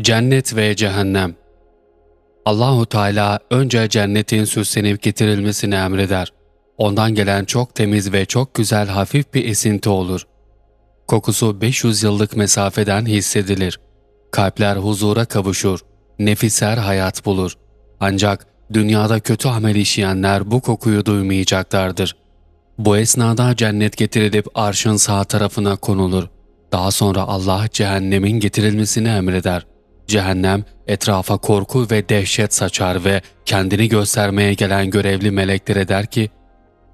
Cennet ve Cehennem Allahu Teala önce cennetin süslenip getirilmesini emreder. Ondan gelen çok temiz ve çok güzel hafif bir esinti olur. Kokusu 500 yıllık mesafeden hissedilir. Kalpler huzura kavuşur. Nefisler hayat bulur. Ancak dünyada kötü amel işleyenler bu kokuyu duymayacaklardır. Bu esnada cennet getirilip arşın sağ tarafına konulur. Daha sonra Allah cehennemin getirilmesini emreder. Cehennem etrafa korku ve dehşet saçar ve kendini göstermeye gelen görevli meleklere der ki,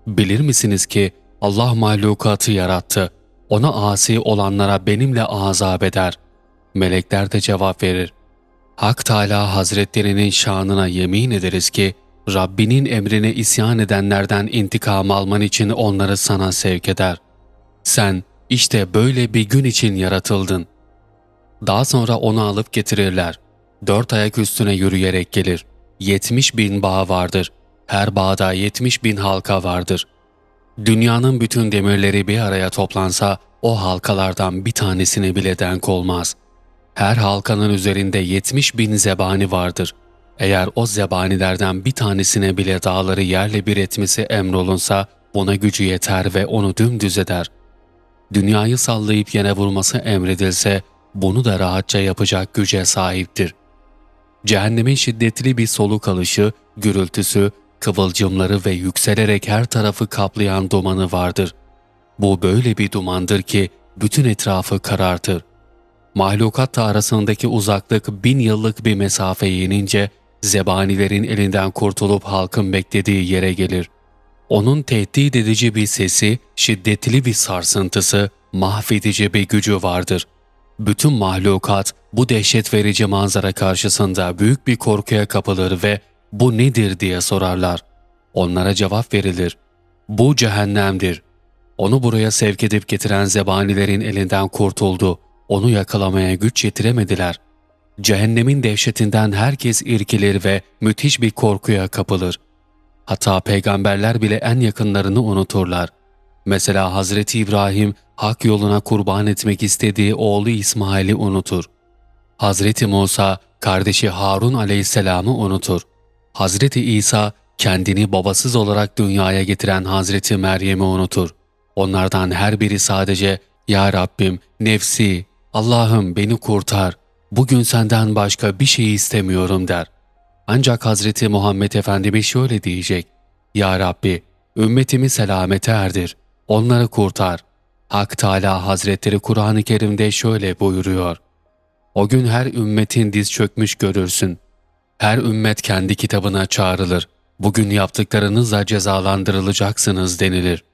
Bilir misiniz ki Allah mahlukatı yarattı. Ona asi olanlara benimle azap eder. Melekler de cevap verir. Hak Teala Hazretlerinin şanına yemin ederiz ki, Rabbinin emrine isyan edenlerden intikam alman için onları sana sevk eder. Sen işte böyle bir gün için yaratıldın. Daha sonra onu alıp getirirler. Dört ayak üstüne yürüyerek gelir. Yetmiş bin bağ vardır. Her bağda yetmiş bin halka vardır. Dünyanın bütün demirleri bir araya toplansa o halkalardan bir tanesine bile denk olmaz. Her halkanın üzerinde yetmiş bin zebani vardır. Eğer o zebanilerden bir tanesine bile dağları yerle bir etmesi emrolunsa buna gücü yeter ve onu dümdüz eder. Dünyayı sallayıp yene vurması emredilse bunu da rahatça yapacak güce sahiptir. Cehennemin şiddetli bir soluk alışı, gürültüsü, kıvılcımları ve yükselerek her tarafı kaplayan dumanı vardır. Bu böyle bir dumandır ki bütün etrafı karartır. Mahlukat arasındaki uzaklık bin yıllık bir mesafe yenince zebanilerin elinden kurtulup halkın beklediği yere gelir. Onun tehdit edici bir sesi, şiddetli bir sarsıntısı, mahvedici bir gücü vardır. Bütün mahlukat bu dehşet verici manzara karşısında büyük bir korkuya kapılır ve bu nedir diye sorarlar. Onlara cevap verilir. Bu cehennemdir. Onu buraya sevk edip getiren zebanilerin elinden kurtuldu. Onu yakalamaya güç yetiremediler. Cehennemin dehşetinden herkes irkilir ve müthiş bir korkuya kapılır. Hatta peygamberler bile en yakınlarını unuturlar. Mesela Hazreti İbrahim hak yoluna kurban etmek istediği oğlu İsmail'i unutur. Hazreti Musa kardeşi Harun aleyhisselamı unutur. Hazreti İsa kendini babasız olarak dünyaya getiren Hazreti Meryem'i unutur. Onlardan her biri sadece ''Ya Rabbim, nefsi, Allah'ım beni kurtar, bugün senden başka bir şey istemiyorum.'' der. Ancak Hazreti Muhammed Efendimiz şöyle diyecek, ''Ya Rabbi, ümmetimi selamete erdir, onları kurtar.'' Hak Teala Hazretleri Kur'an-ı Kerim'de şöyle buyuruyor. O gün her ümmetin diz çökmüş görürsün. Her ümmet kendi kitabına çağrılır. Bugün yaptıklarınızla cezalandırılacaksınız denilir.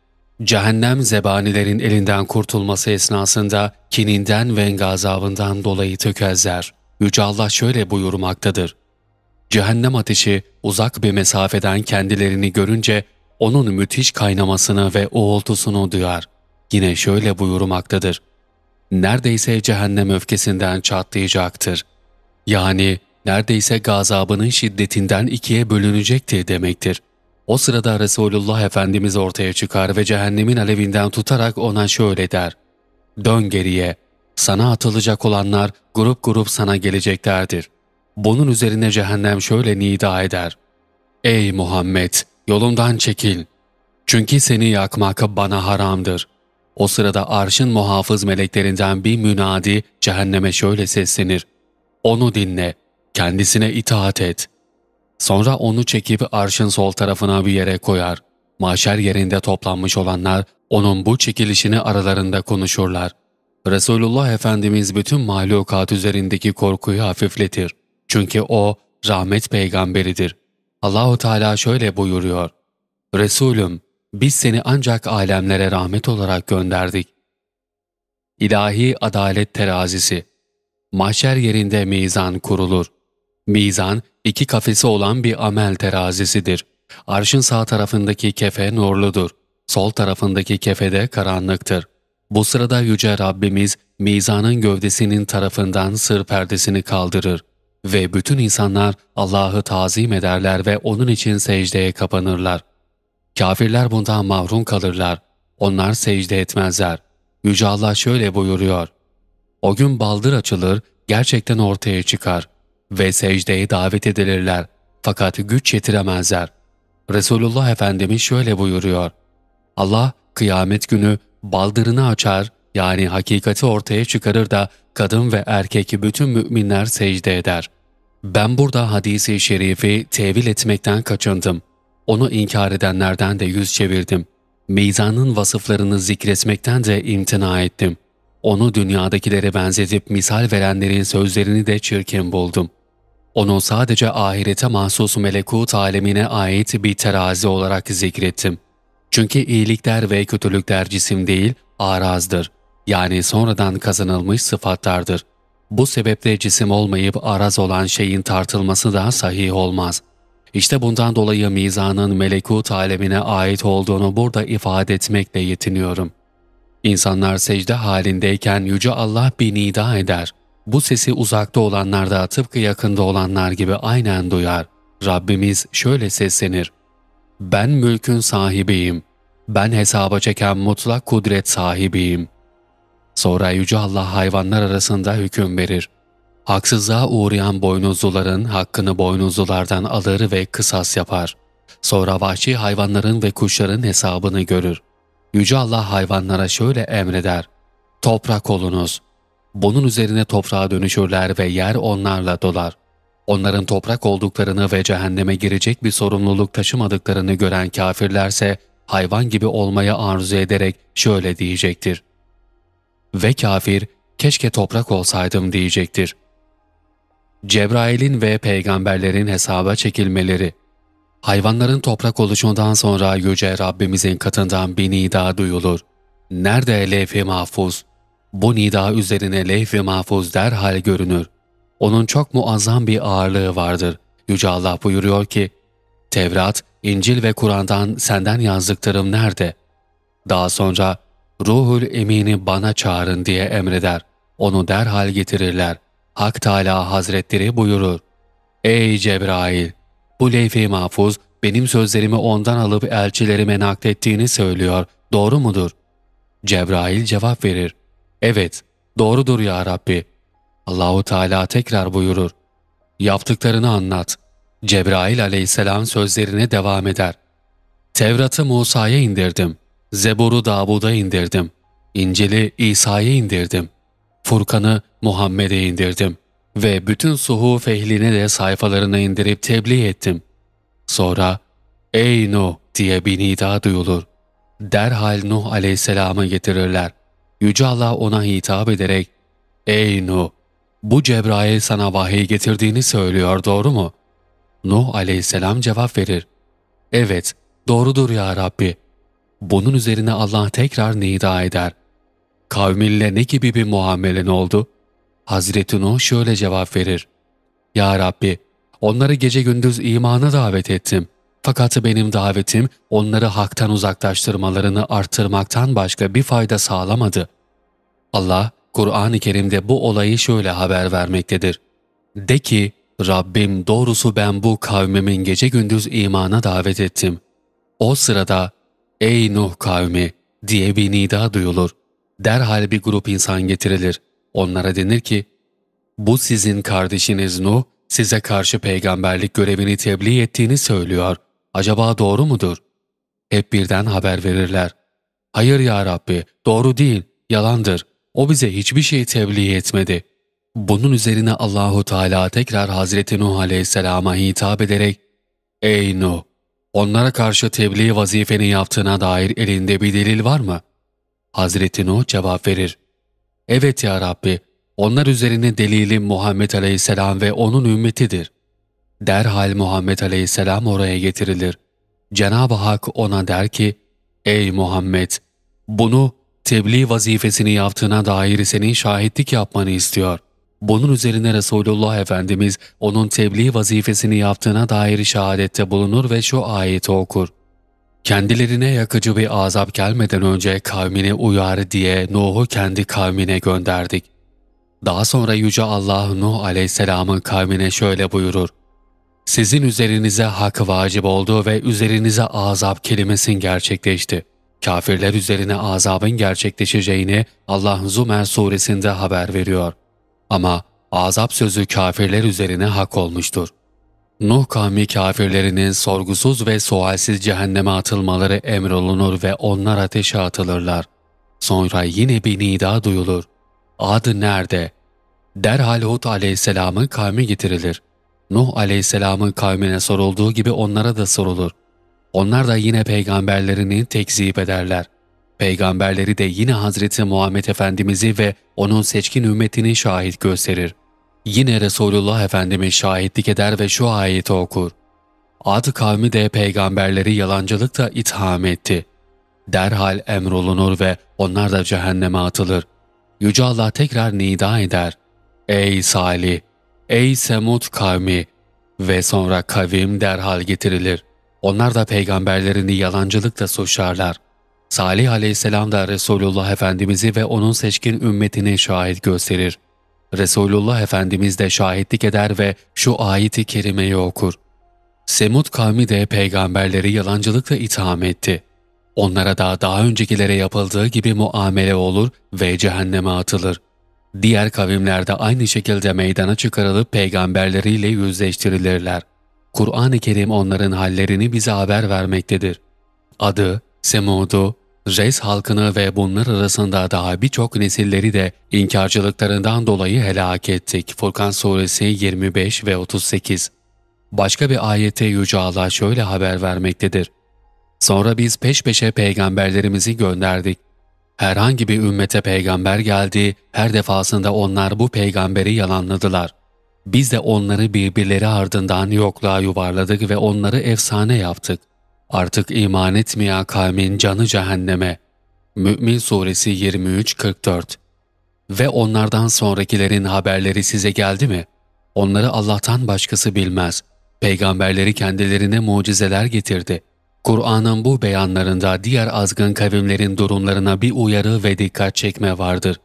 Cehennem zebanilerin elinden kurtulması esnasında kininden ve gazabından dolayı tökezler. Yüce Allah şöyle buyurmaktadır. Cehennem ateşi uzak bir mesafeden kendilerini görünce onun müthiş kaynamasını ve uğultusunu duyar. Yine şöyle buyurmaktadır. Neredeyse cehennem öfkesinden çatlayacaktır. Yani neredeyse gazabının şiddetinden ikiye bölünecektir demektir. O sırada Resulullah Efendimiz ortaya çıkar ve cehennemin alevinden tutarak ona şöyle der. Dön geriye, sana atılacak olanlar grup grup sana geleceklerdir. Bunun üzerine cehennem şöyle nida eder. Ey Muhammed! Yolumdan çekil. Çünkü seni yakmak bana haramdır. O sırada arşın muhafız meleklerinden bir münadi cehenneme şöyle seslenir. Onu dinle, kendisine itaat et. Sonra onu çekip arşın sol tarafına bir yere koyar. Maşer yerinde toplanmış olanlar onun bu çekilişini aralarında konuşurlar. Resulullah Efendimiz bütün mahlukat üzerindeki korkuyu hafifletir. Çünkü o rahmet peygamberidir. Allahu Teala şöyle buyuruyor. Resulüm, biz seni ancak alemlere rahmet olarak gönderdik. İlahi adalet terazisi Mahşer yerinde mizan kurulur. Mizan, iki kafesi olan bir amel terazisidir. Arşın sağ tarafındaki kefe nurludur. Sol tarafındaki kefe de karanlıktır. Bu sırada Yüce Rabbimiz, mizanın gövdesinin tarafından sır perdesini kaldırır ve bütün insanlar Allah'ı tazim ederler ve O'nun için secdeye kapanırlar. Kafirler bundan mahrum kalırlar. Onlar secde etmezler. Yüce Allah şöyle buyuruyor. O gün baldır açılır, gerçekten ortaya çıkar ve secdeye davet edilirler fakat güç yetiremezler. Resulullah Efendimiz şöyle buyuruyor. Allah kıyamet günü baldırını açar yani hakikati ortaya çıkarır da kadın ve erkek bütün müminler secde eder. Ben burada hadisi şerifi tevil etmekten kaçındım. Onu inkar edenlerden de yüz çevirdim. Meyzanın vasıflarını zikretmekten de imtina ettim. Onu dünyadakilere benzetip misal verenlerin sözlerini de çirkin buldum. Onu sadece ahirete mahsus melekut alemine ait bir terazi olarak zikrettim. Çünkü iyilikler ve kötülükler cisim değil, arazdır. Yani sonradan kazanılmış sıfatlardır. Bu sebeple cisim olmayıp araz olan şeyin tartılması da sahih olmaz. İşte bundan dolayı mizanın melekut alemine ait olduğunu burada ifade etmekle yetiniyorum. İnsanlar secde halindeyken Yüce Allah bir nida eder. Bu sesi uzakta olanlar da tıpkı yakında olanlar gibi aynen duyar. Rabbimiz şöyle seslenir. Ben mülkün sahibiyim. Ben hesaba çeken mutlak kudret sahibiyim. Sonra Yüce Allah hayvanlar arasında hüküm verir. Haksızlığa uğrayan boynuzluların hakkını boynuzlulardan alır ve kısas yapar. Sonra vahşi hayvanların ve kuşların hesabını görür. Yüce Allah hayvanlara şöyle emreder. Toprak olunuz. Bunun üzerine toprağa dönüşürler ve yer onlarla dolar. Onların toprak olduklarını ve cehenneme girecek bir sorumluluk taşımadıklarını gören kafirlerse hayvan gibi olmaya arzu ederek şöyle diyecektir. Ve kafir, keşke toprak olsaydım diyecektir. Cebrail'in ve peygamberlerin hesaba çekilmeleri Hayvanların toprak oluşundan sonra Yüce Rabbimizin katından bir nida duyulur. Nerede levh-i mahfuz? Bu nida üzerine levh-i mahfuz derhal görünür. Onun çok muazzam bir ağırlığı vardır. Yüce Allah buyuruyor ki, Tevrat, İncil ve Kur'an'dan senden yazdıklarım nerede? Daha sonra Ruhul Emin'i bana çağırın diye emreder. Onu derhal getirirler. Hak Teala Hazretleri buyurur. Ey Cebrail! Bu levh-i mahfuz benim sözlerimi ondan alıp elçilerime naklettiğini söylüyor. Doğru mudur? Cebrail cevap verir. Evet, doğrudur ya Rabbi. Allahu Teala tekrar buyurur. Yaptıklarını anlat. Cebrail aleyhisselam sözlerine devam eder. Tevrat'ı Musa'ya indirdim. Zebur'u Davud'a indirdim. İncil'i İsa'ya indirdim. Furkan'ı Muhammed'e indirdim. Ve bütün suhuf ehline de sayfalarını indirip tebliğ ettim. Sonra, ''Ey Nuh!'' diye bir nida duyulur. Derhal Nuh aleyhisselamı getirirler. Yüce Allah ona hitap ederek, ''Ey Nuh! Bu Cebrail sana vahiy getirdiğini söylüyor, doğru mu?'' Nuh aleyhisselam cevap verir. ''Evet, doğrudur ya Rabbi.'' Bunun üzerine Allah tekrar nida eder. Kavminle ne gibi bir muamelen oldu? Hazreti Nuh şöyle cevap verir. Ya Rabbi, onları gece gündüz imana davet ettim. Fakat benim davetim onları haktan uzaklaştırmalarını arttırmaktan başka bir fayda sağlamadı. Allah, Kur'an-ı Kerim'de bu olayı şöyle haber vermektedir. De ki, Rabbim doğrusu ben bu kavmimin gece gündüz imana davet ettim. O sırada, ''Ey Nuh kavmi!'' diye bir nida duyulur. Derhal bir grup insan getirilir. Onlara denir ki, ''Bu sizin kardeşiniz Nuh, size karşı peygamberlik görevini tebliğ ettiğini söylüyor. Acaba doğru mudur?'' Hep birden haber verirler. ''Hayır ya Rabbi, doğru değil, yalandır. O bize hiçbir şey tebliğ etmedi.'' Bunun üzerine Allahu Teala tekrar Hazreti Nuh Aleyhisselam'a hitap ederek ''Ey Nuh, onlara karşı tebliğ vazifeni yaptığına dair elinde bir delil var mı?'' Hazreti Nuh cevap verir. ''Evet ya Rabbi, onlar üzerine delilim Muhammed Aleyhisselam ve onun ümmetidir.'' Derhal Muhammed Aleyhisselam oraya getirilir. Cenab-ı Hak ona der ki, ''Ey Muhammed, bunu tebliğ vazifesini yaptığına dair senin şahitlik yapmanı istiyor. Bunun üzerine Resulullah Efendimiz onun tebliğ vazifesini yaptığına dair şehadette bulunur ve şu ayeti okur. Kendilerine yakıcı bir azap gelmeden önce kavmini uyar diye Nuh'u kendi kavmine gönderdik. Daha sonra Yüce Allah Nuh aleyhisselamın kavmine şöyle buyurur. Sizin üzerinize hak vacip oldu ve üzerinize azap kelimesin gerçekleşti. Kafirler üzerine azabın gerçekleşeceğini Allah Zümer suresinde haber veriyor.'' Ama azap sözü kafirler üzerine hak olmuştur. Nuh kavmi kafirlerinin sorgusuz ve sualsiz cehenneme atılmaları emrolunur ve onlar ateşe atılırlar. Sonra yine bir nida duyulur. Adı nerede? Derhal Hud aleyhisselamın kavmi getirilir. Nuh aleyhisselamın kavmine sorulduğu gibi onlara da sorulur. Onlar da yine peygamberlerini tekzip ederler. Peygamberleri de yine Hazreti Muhammed Efendimiz'i ve onun seçkin ümmetini şahit gösterir. Yine Resulullah Efendimiz şahitlik eder ve şu ayeti okur. Ad kavmi de peygamberleri yalancılıkla itham etti. Derhal emrolunur ve onlar da cehenneme atılır. Yüce Allah tekrar nida eder. Ey Salih! Ey Semud kavmi! Ve sonra kavim derhal getirilir. Onlar da peygamberlerini yalancılıkla suçlarlar. Salih aleyhisselam da Resulullah Efendimiz'i ve onun seçkin ümmetini şahit gösterir. Resulullah Efendimiz de şahitlik eder ve şu ayeti kerimeyi okur. Semud kavmi de peygamberleri yalancılıkla itham etti. Onlara da daha öncekilere yapıldığı gibi muamele olur ve cehenneme atılır. Diğer kavimlerde aynı şekilde meydana çıkarılıp peygamberleriyle yüzleştirilirler. Kur'an-ı Kerim onların hallerini bize haber vermektedir. Adı, Semud'u, Res halkını ve bunlar arasında daha birçok nesilleri de inkarcılıklarından dolayı helak ettik. Furkan Suresi 25 ve 38 Başka bir ayette Yüce Allah şöyle haber vermektedir. Sonra biz peş peşe peygamberlerimizi gönderdik. Herhangi bir ümmete peygamber geldi, her defasında onlar bu peygamberi yalanladılar. Biz de onları birbirleri ardından yokluğa yuvarladık ve onları efsane yaptık. Artık iman etmeyen kavmin canı cehenneme. Mü'min Suresi 23-44 Ve onlardan sonrakilerin haberleri size geldi mi? Onları Allah'tan başkası bilmez. Peygamberleri kendilerine mucizeler getirdi. Kur'an'ın bu beyanlarında diğer azgın kavimlerin durumlarına bir uyarı ve dikkat çekme vardır.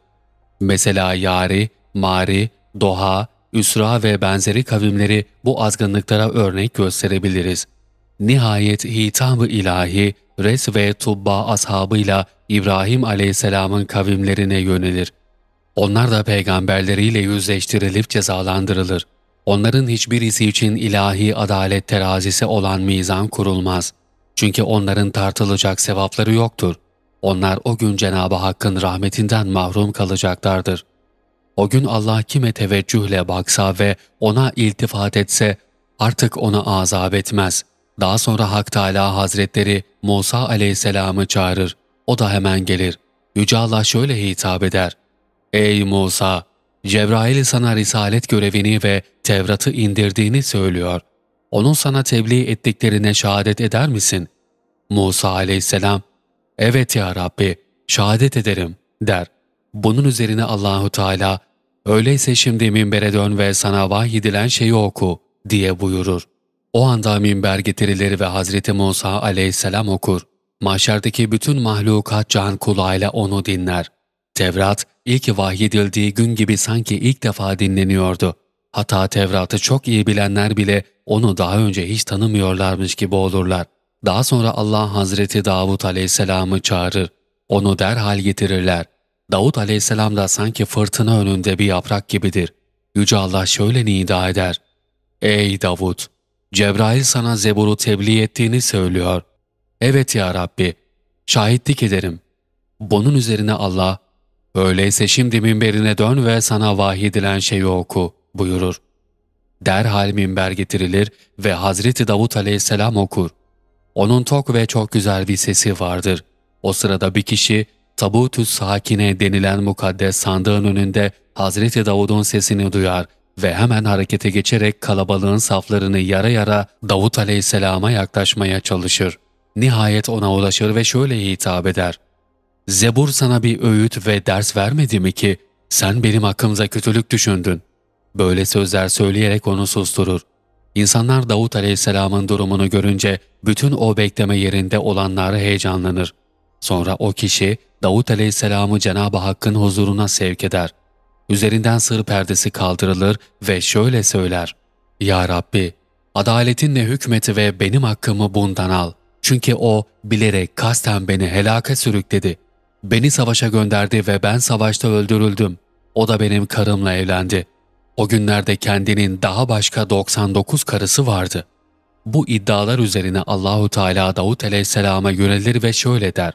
Mesela Yari, Mari, Doha, Üsra ve benzeri kavimleri bu azgınlıklara örnek gösterebiliriz. Nihayet hitab-ı ilahi, Res ve Tubba ashabıyla İbrahim aleyhisselamın kavimlerine yönelir. Onlar da peygamberleriyle yüzleştirilip cezalandırılır. Onların hiçbirisi için ilahi adalet terazisi olan mizan kurulmaz. Çünkü onların tartılacak sevapları yoktur. Onlar o gün Cenab-ı Hakk'ın rahmetinden mahrum kalacaklardır. O gün Allah kime teveccühle baksa ve ona iltifat etse artık onu azap etmez. Daha sonra Hak Teala Hazretleri Musa aleyhisselamı çağırır. O da hemen gelir. Yüce Allah şöyle hitap eder. Ey Musa! Cebrail sana risalet görevini ve Tevrat'ı indirdiğini söylüyor. Onun sana tebliğ ettiklerine şehadet eder misin? Musa aleyhisselam, evet ya Rabbi, şehadet ederim der. Bunun üzerine Allahu Teala, öyleyse şimdi minbere dön ve sana vahyedilen şeyi oku diye buyurur. O anda minber getirilir ve Hazreti Musa aleyhisselam okur. Mahşerdeki bütün mahlukat can kulağıyla onu dinler. Tevrat, ilk vahyedildiği gün gibi sanki ilk defa dinleniyordu. Hatta Tevrat'ı çok iyi bilenler bile onu daha önce hiç tanımıyorlarmış gibi olurlar. Daha sonra Allah Hazreti Davud aleyhisselamı çağırır. Onu derhal getirirler. Davud aleyhisselam da sanki fırtına önünde bir yaprak gibidir. Yüce Allah şöyle nida eder. Ey Davud! Cebrail sana Zebur'u tebliğ ettiğini söylüyor. Evet ya Rabbi, şahitlik ederim. Bunun üzerine Allah, öyleyse şimdi minberine dön ve sana vahyedilen şeyi oku buyurur. Derhal minber getirilir ve Hazreti Davut aleyhisselam okur. Onun tok ve çok güzel bir sesi vardır. O sırada bir kişi Tabutü Sakine denilen mukaddes sandığın önünde Hazreti Davud'un sesini duyar ve hemen harekete geçerek kalabalığın saflarını yara yara Davut aleyhisselama yaklaşmaya çalışır. Nihayet ona ulaşır ve şöyle hitap eder. Zebur sana bir öğüt ve ders vermedi mi ki sen benim hakkımda kötülük düşündün? Böyle sözler söyleyerek onu susturur. İnsanlar Davut aleyhisselamın durumunu görünce bütün o bekleme yerinde olanlar heyecanlanır. Sonra o kişi Davut aleyhisselamı Cenab-ı Hakk'ın huzuruna sevk eder. Üzerinden sır perdesi kaldırılır ve şöyle söyler. Ya Rabbi, adaletinle hükmeti ve benim hakkımı bundan al. Çünkü o bilerek kasten beni helaka sürükledi. Beni savaşa gönderdi ve ben savaşta öldürüldüm. O da benim karımla evlendi. O günlerde kendinin daha başka 99 karısı vardı. Bu iddialar üzerine Allahu Teala Davut Aleyhisselam'a yönelir ve şöyle der.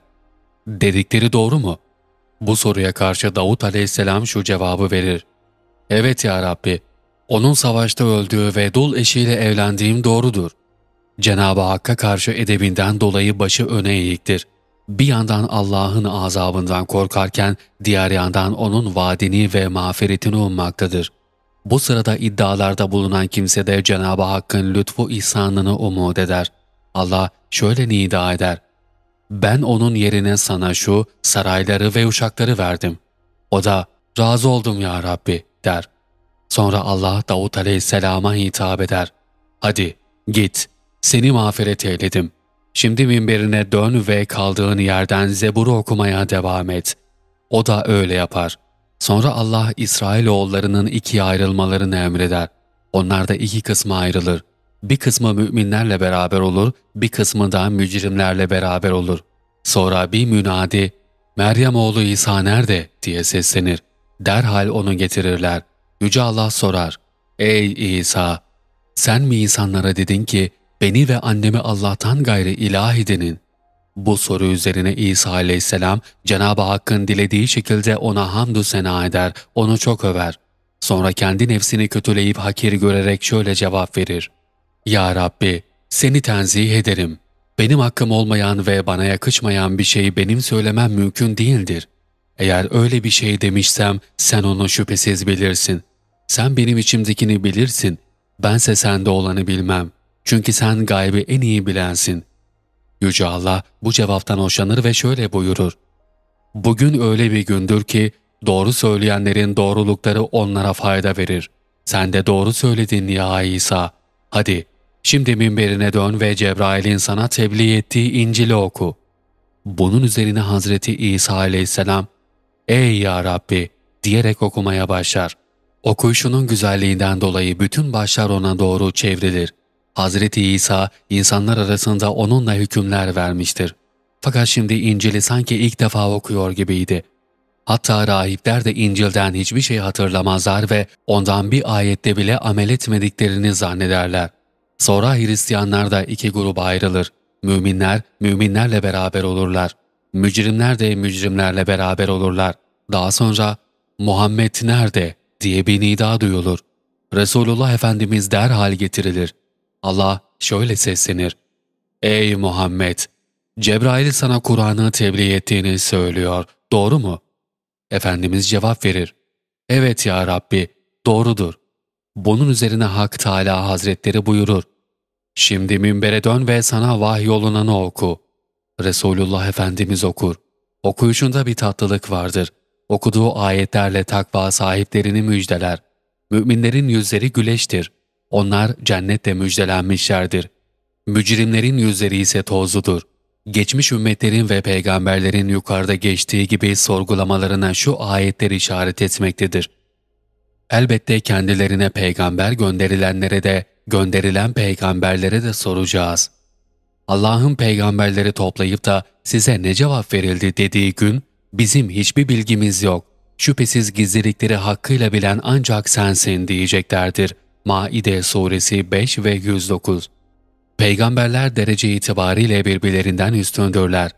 Dedikleri doğru mu? Bu soruya karşı Davut Aleyhisselam şu cevabı verir. Evet ya Rabbi, onun savaşta öldüğü ve dul eşiyle evlendiğim doğrudur. Cenab-ı Hakk'a karşı edebinden dolayı başı öne eğiktir. Bir yandan Allah'ın azabından korkarken diğer yandan onun vaadini ve mağfiretini ummaktadır. Bu sırada iddialarda bulunan kimse de Cenab-ı Hakk'ın lütfu ihsanını umut eder. Allah şöyle nida eder. Ben onun yerine sana şu sarayları ve uşakları verdim. O da razı oldum ya Rabbi der. Sonra Allah Davut aleyhisselama hitap eder. Hadi git seni mağfiret eyledim. Şimdi minberine dön ve kaldığın yerden Zebur'u okumaya devam et. O da öyle yapar. Sonra Allah İsrailoğullarının ikiye ayrılmalarını emreder. Onlar da iki kısma ayrılır. Bir kısmı müminlerle beraber olur, bir kısmı da mücrimlerle beraber olur. Sonra bir münadi, Meryem oğlu İsa nerede diye seslenir. Derhal onu getirirler. Yüce Allah sorar, Ey İsa! Sen mi insanlara dedin ki, beni ve annemi Allah'tan gayrı ilah edinin? Bu soru üzerine İsa aleyhisselam Cenab-ı Hakk'ın dilediği şekilde ona hamdü sena eder, onu çok över. Sonra kendi nefsini kötüleyip hakir görerek şöyle cevap verir. Ya Rabbi, seni tenzih ederim. Benim hakkım olmayan ve bana yakışmayan bir şeyi benim söylemem mümkün değildir. Eğer öyle bir şey demişsem sen onu şüphesiz bilirsin. Sen benim içimdekini bilirsin. Bense sende olanı bilmem. Çünkü sen gaybi en iyi bilensin. Yüce Allah bu cevaptan hoşlanır ve şöyle buyurur. Bugün öyle bir gündür ki doğru söyleyenlerin doğrulukları onlara fayda verir. Sen de doğru söyledin ya İsa. Hadi şimdi minberine dön ve Cebrail'in sana tebliğ ettiği İncil'i oku. Bunun üzerine Hazreti İsa aleyhisselam, Ey ya Rabbi diyerek okumaya başlar. Okuyuşunun güzelliğinden dolayı bütün başlar ona doğru çevrilir. Hazreti İsa insanlar arasında onunla hükümler vermiştir. Fakat şimdi İncil'i sanki ilk defa okuyor gibiydi. Hatta rahipler de İncil'den hiçbir şey hatırlamazlar ve ondan bir ayette bile amel etmediklerini zannederler. Sonra Hristiyanlar da iki gruba ayrılır. Müminler, müminlerle beraber olurlar. Mücrimler de mücrimlerle beraber olurlar. Daha sonra Muhammed nerede diye bir nida duyulur. Resulullah Efendimiz derhal getirilir. Allah şöyle seslenir. Ey Muhammed! Cebrail sana Kur'an'ı tebliğ ettiğini söylüyor. Doğru mu? Efendimiz cevap verir. Evet ya Rabbi, doğrudur. Bunun üzerine Hak Teala Hazretleri buyurur. Şimdi minbere dön ve sana vahyolunanı oku. Resulullah Efendimiz okur. Okuyuşunda bir tatlılık vardır. Okuduğu ayetlerle takva sahiplerini müjdeler. Müminlerin yüzleri güleştir. Onlar cennette müjdelenmişlerdir. Mücrimlerin yüzleri ise tozludur. Geçmiş ümmetlerin ve peygamberlerin yukarıda geçtiği gibi sorgulamalarına şu ayetler işaret etmektedir. Elbette kendilerine peygamber gönderilenlere de, gönderilen peygamberlere de soracağız. Allah'ın peygamberleri toplayıp da size ne cevap verildi dediği gün, bizim hiçbir bilgimiz yok. Şüphesiz gizlilikleri hakkıyla bilen ancak sensin diyeceklerdir.'' Maide Suresi 5 ve 109 Peygamberler derece itibariyle birbirlerinden üstündürler.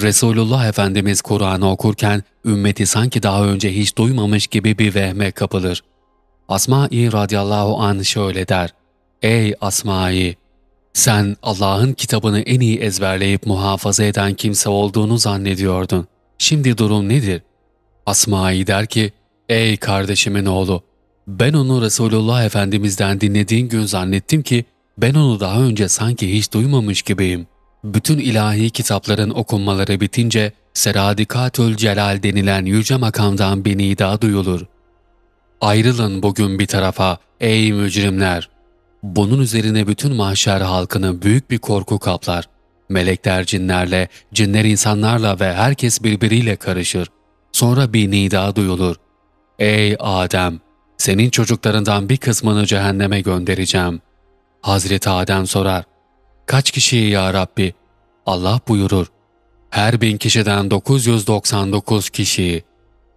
Resulullah Efendimiz Kur'an'ı okurken ümmeti sanki daha önce hiç duymamış gibi bir vehme kapılır. Asma-i radiyallahu an şöyle der. Ey Asma-i! Sen Allah'ın kitabını en iyi ezberleyip muhafaza eden kimse olduğunu zannediyordun. Şimdi durum nedir? Asma-i der ki, Ey kardeşimin oğlu! Ben onu Resulullah Efendimiz'den dinlediğin gün zannettim ki ben onu daha önce sanki hiç duymamış gibiyim. Bütün ilahi kitapların okunmaları bitince Seradikatül Celal denilen yüce makamdan bir nida duyulur. Ayrılın bugün bir tarafa ey mücrimler! Bunun üzerine bütün mahşer halkını büyük bir korku kaplar. Melekler cinlerle, cinler insanlarla ve herkes birbiriyle karışır. Sonra bir nida duyulur. Ey Adem! senin çocuklarından bir kısmını cehenneme göndereceğim. Hazreti Adem sorar, kaç kişiyi ya Rabbi? Allah buyurur, her bin kişiden 999 kişiyi.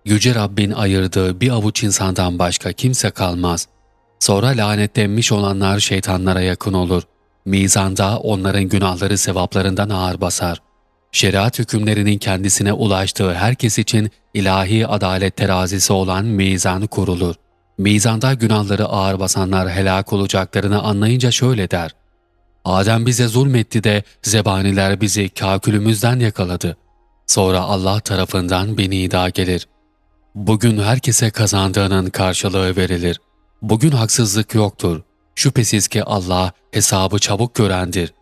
Yüce Rabbin ayırdığı bir avuç insandan başka kimse kalmaz. Sonra lanetlenmiş olanlar şeytanlara yakın olur. Mizanda onların günahları sevaplarından ağır basar. Şeriat hükümlerinin kendisine ulaştığı herkes için ilahi adalet terazisi olan mizan kurulur. Mizanda günahları ağır basanlar helak olacaklarını anlayınca şöyle der. Adem bize zulmetti de zebaniler bizi kakülümüzden yakaladı. Sonra Allah tarafından bir nida gelir. Bugün herkese kazandığının karşılığı verilir. Bugün haksızlık yoktur. Şüphesiz ki Allah hesabı çabuk görendir.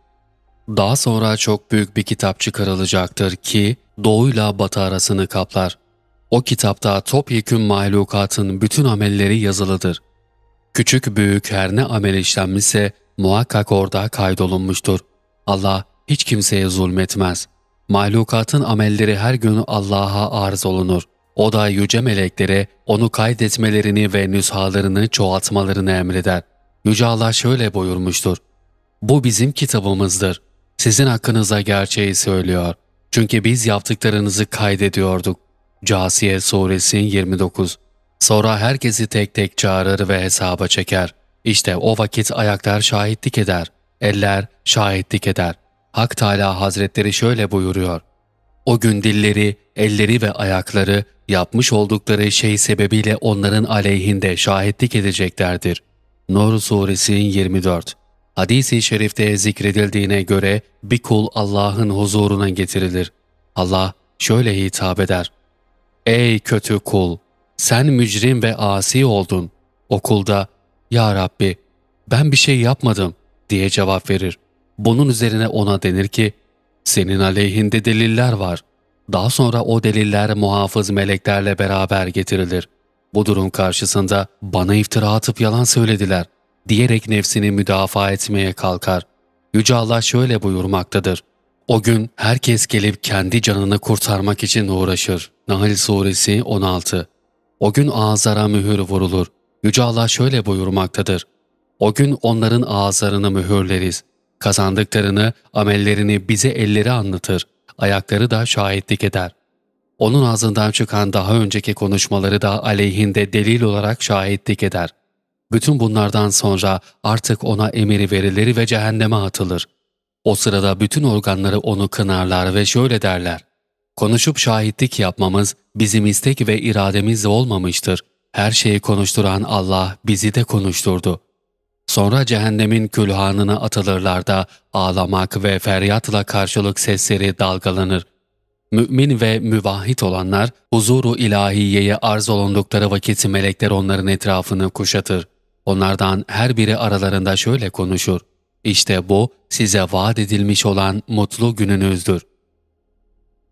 Daha sonra çok büyük bir kitap çıkarılacaktır ki doğuyla batı arasını kaplar. O kitapta topyekün mahlukatın bütün amelleri yazılıdır. Küçük büyük her ne amel işlenmişse muhakkak orada kaydolunmuştur. Allah hiç kimseye zulmetmez. Mahlukatın amelleri her gün Allah'a arz olunur. O da yüce meleklere onu kaydetmelerini ve nüshalarını çoğaltmalarını emreder. Yüce Allah şöyle buyurmuştur. Bu bizim kitabımızdır. Sizin hakkınıza gerçeği söylüyor. Çünkü biz yaptıklarınızı kaydediyorduk. Casiye Suresi 29 Sonra herkesi tek tek çağırır ve hesaba çeker. İşte o vakit ayaklar şahitlik eder, eller şahitlik eder. Hak Teala Hazretleri şöyle buyuruyor. O gün dilleri, elleri ve ayakları yapmış oldukları şey sebebiyle onların aleyhinde şahitlik edeceklerdir. Nur Suresi 24 Hadis-i şerifte zikredildiğine göre bir kul Allah'ın huzuruna getirilir. Allah şöyle hitap eder. Ey kötü kul! Sen mücrim ve asi oldun. O kul da, Ya Rabbi ben bir şey yapmadım diye cevap verir. Bunun üzerine ona denir ki, senin aleyhinde deliller var. Daha sonra o deliller muhafız meleklerle beraber getirilir. Bu durum karşısında bana iftira atıp yalan söylediler diyerek nefsini müdafaa etmeye kalkar. Yüce Allah şöyle buyurmaktadır. O gün herkes gelip kendi canını kurtarmak için uğraşır. Nahl Suresi 16 O gün ağızlara mühür vurulur. Yüce Allah şöyle buyurmaktadır. O gün onların ağızlarını mühürleriz. Kazandıklarını, amellerini bize elleri anlatır. Ayakları da şahitlik eder. Onun ağzından çıkan daha önceki konuşmaları da aleyhinde delil olarak şahitlik eder. Bütün bunlardan sonra artık ona emiri verilir ve cehenneme atılır. O sırada bütün organları onu kınarlar ve şöyle derler. Konuşup şahitlik yapmamız bizim istek ve irademiz olmamıştır. Her şeyi konuşturan Allah bizi de konuşturdu. Sonra cehennemin külhanına atılırlar da ağlamak ve feryatla karşılık sesleri dalgalanır. Mümin ve müvahhid olanlar huzuru ilahiyeye arz olundukları vakit melekler onların etrafını kuşatır. Onlardan her biri aralarında şöyle konuşur. İşte bu size vaat edilmiş olan mutlu gününüzdür.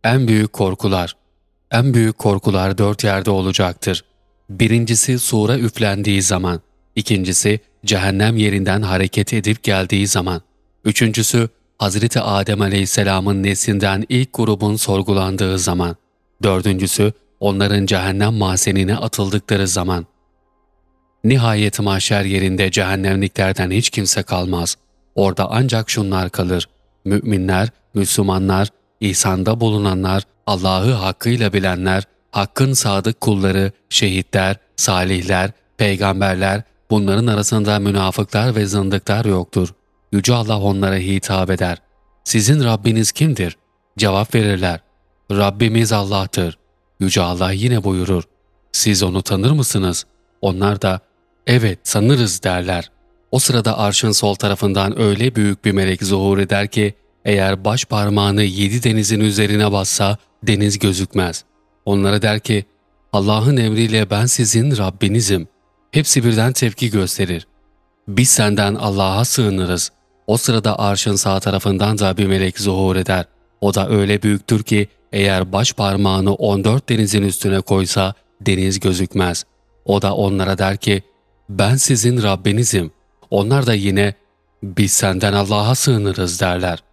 En büyük korkular En büyük korkular dört yerde olacaktır. Birincisi sura üflendiği zaman, ikincisi cehennem yerinden hareket edip geldiği zaman, üçüncüsü Hazreti Adem Aleyhisselam'ın neslinden ilk grubun sorgulandığı zaman, dördüncüsü onların cehennem mahzenine atıldıkları zaman. Nihayet mahşer yerinde cehennemliklerden hiç kimse kalmaz. Orada ancak şunlar kalır. Müminler, Müslümanlar, ihsanda bulunanlar, Allah'ı hakkıyla bilenler, hakkın sadık kulları, şehitler, salihler, peygamberler, bunların arasında münafıklar ve zındıklar yoktur. Yüce Allah onlara hitap eder. Sizin Rabbiniz kimdir? Cevap verirler. Rabbimiz Allah'tır. Yüce Allah yine buyurur. Siz onu tanır mısınız? Onlar da evet sanırız derler. O sırada arşın sol tarafından öyle büyük bir melek zuhur eder ki eğer baş parmağını yedi denizin üzerine bassa deniz gözükmez. Onlara der ki Allah'ın emriyle ben sizin Rabbinizim. Hepsi birden tepki gösterir. Biz senden Allah'a sığınırız. O sırada arşın sağ tarafından da bir melek zuhur eder. O da öyle büyüktür ki eğer baş parmağını 14 denizin üstüne koysa deniz gözükmez. O da onlara der ki ben sizin Rabbinizim. Onlar da yine biz senden Allah'a sığınırız derler.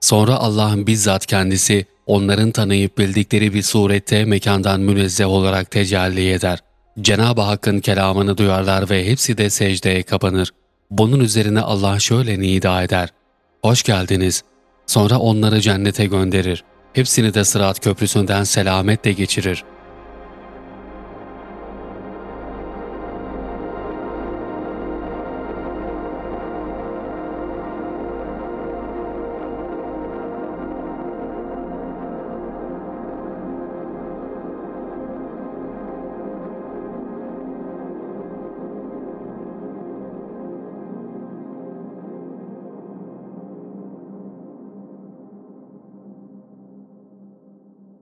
Sonra Allah'ın bizzat kendisi onların tanıyıp bildikleri bir surette mekandan münezzeh olarak tecelli eder. Cenab-ı Hakk'ın kelamını duyarlar ve hepsi de secdeye kapanır. Bunun üzerine Allah şöyle nida eder. Hoş geldiniz. Sonra onları cennete gönderir. Hepsini de sırat köprüsünden selametle geçirir.''